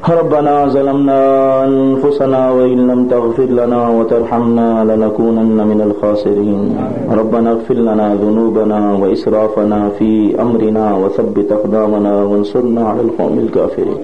ربنا ظلمنا أنفسنا وإن لم تغفر لنا وترحمنا لنكونن من الخاسرين. ربنا اغفر لنا ذنوبنا وإسرافنا في أمرنا وثبت أقدامنا وانصرنا على القوم الكافرين.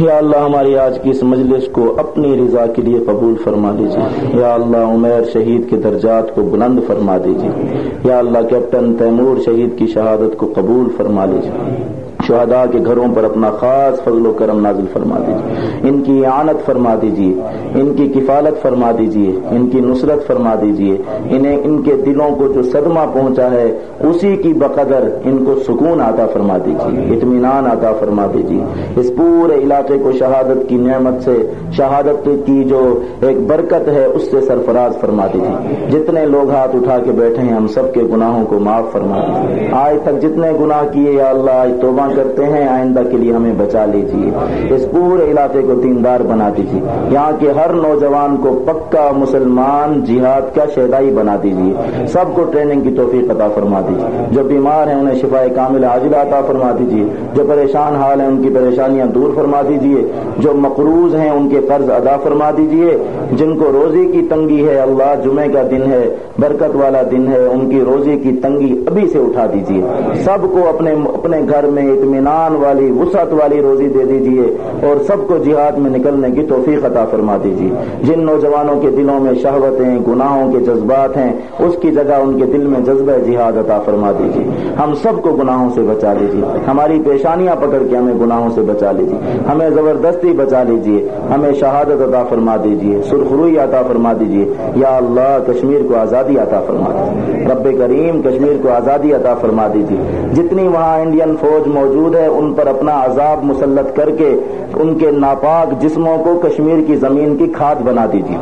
یا اللہ ہماری آج کی اس مجلس کو اپنی رضا کے لیے قبول فرما دیجیے۔ یا اللہ، عمیر شہید کے درجات کو بلند فرما دیجیے۔ یا اللہ، کیپٹن تیمور شہید کی شہادت کو قبول فرما لیجیے۔ شہداء کے گھروں پر اپنا خاص فضل و کرم نازل فرما دیجیے ان کی اعانت فرما دیجیے ان کی کفالت فرما دیجیے ان کی نصرت فرما دیجیے انہیں ان کے دلوں کو جو صدمہ پہنچا ہے، اسی کی بقدر ان کو سکون عطا فرما دیجیے اطمینان عطا فرما دیجیے اس پورے علاقے کو شہادت کی نعمت سے، شہادت کی جو ایک برکت ہے، اس سے سرفراز فرما دیجیے جتنے لوگ ہاتھ اٹھا کے بیٹھے ہیں، ہم سب کے گناہوں کو معاف فرما دیجیے آج تک جتنے گناہ کیے، یا اللہ، آج توبہ کرتے ہیں آئندہ کے لیے ہمیں بچا لیجیے۔ اس پورے علاقے کو دیندار بنا دیجیے۔ یہاں کے ہر نوجوان کو پکا مسلمان جہاد کا شہدائی بنا دیجیے۔ سب کو ٹریننگ کی توفیق عطا فرما دیجیے۔ جو بیمار ہیں انہیں شفا کامل عاجلہ عطا فرما دیجیے۔ جو پریشان حال ہیں ان کی پریشانیاں دور فرما دیجیے۔ جو مقروض ہیں ان کے قرض ادا فرما دیجیے۔ جن کو روزی کی تنگی ہے اللہ جمعے کا دن ہے برکت والا دن ہے ان کی روزی کی تنگی ابھی سے اٹھا دیجیے۔ سب کو اپنے اپنے گھر میں اطمینان والی، وسعت والی روزی دے دیجیے اور سب کو جہاد میں نکلنے کی توفیق عطا فرما دیجیے جن نوجوانوں کے دلوں میں شہوتیں، گناہوں کے جذبات ہیں، اس کی جگہ ان کے دل میں جذبہ جہاد عطا فرما دیجیے ہم سب کو گناہوں سے بچا لیجیے ہماری پیشانیاں پکڑ کے ہمیں گناہوں سے بچا لیجیے ہمیں زبردستی بچا لیجیے ہمیں شہادت عطا فرما دیجیے سرخروئی عطا فرما دیجیے یا اللہ، کشمیر کو آزادی عطا فرما دیجیے رب کریم، کشمیر کو آزادی عطا فرما دیجیے جتنی وہاں انڈین فوج موجود موجود ہے، ان پر اپنا عذاب مسلط کر کے ان کے ناپاک جسموں کو کشمیر کی زمین کی کھاد بنا دیجیے۔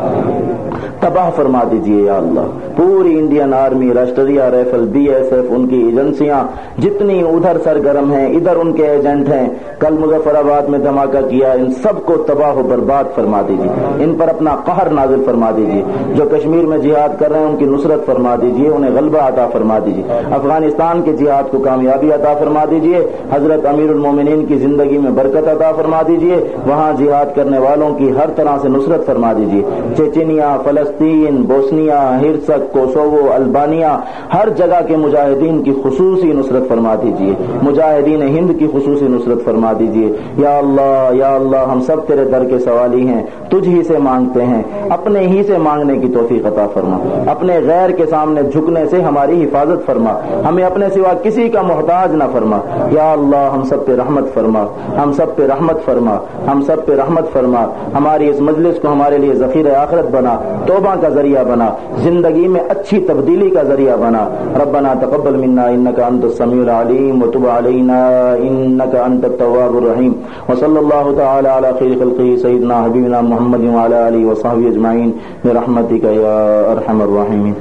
تباہ فرما دیجیے یا اللہ۔ پوری Indian army Rashtriya rifle B S F, ان کی ایجنسیاں جتنی ادھر سرگرم ہیں، ادھر ان کے ایجنٹ ہیں، کل مظفر آباد میں دھماکہ کیا، ان سب کو تباہ و برباد فرما دیجیے۔ ان پر اپنا قہر نازل فرما دیجیے۔ جو کشمیر میں جہاد کر رہے ہیں، ان کی نصرت فرما دیجیے، انہیں غلبہ عطا فرما دیجیے۔ افغانستان کے جہاد کو کامیابی عطا فرما دیجیے۔ حضرت امیر المومنین کی زندگی میں برکت عطا فرما دیجیے وہاں جہاد کرنے والوں کی ہر طرح سے نصرت فرما دیجیے چیچینیا فلسطین، بوسنیا، ہرسک، کوسوو البانیا ہر جگہ کے مجاہدین کی خصوصی نصرت فرما دیجیے مجاہدین ہند کی خصوصی نصرت فرما دیجیے یا اللہ یا اللہ، ہم سب تیرے در کے سوالی ہیں، تجھ ہی سے مانگتے ہیں۔ اپنے ہی سے مانگنے کی توفیق عطا فرما۔ اپنے غیر کے سامنے جھکنے سے ہماری حفاظت فرما۔ ہمیں اپنے سوا کسی کا محتاج نہ فرما۔ یا اللہ اللہ ہم سب پہ رحمت فرما، ہم سب پہ رحمت فرما، ہم سب پہ رحمت فرما۔ ہماری اس مجلس کو ہمارے لیے ذخیر آخرت بنا، توبہ کا ذریعہ بنا، زندگی میں اچھی تبدیلی کا ذریعہ بنا۔ ربنا تقبل منا انك انت السميع العليم وتب علينا انك انت التواب الرحيم وصلى الله تعالى على خير خلقه سيدنا حبيبنا محمد وعلى اله وصحبه اجمعين برحمتك يا ارحم الراحمين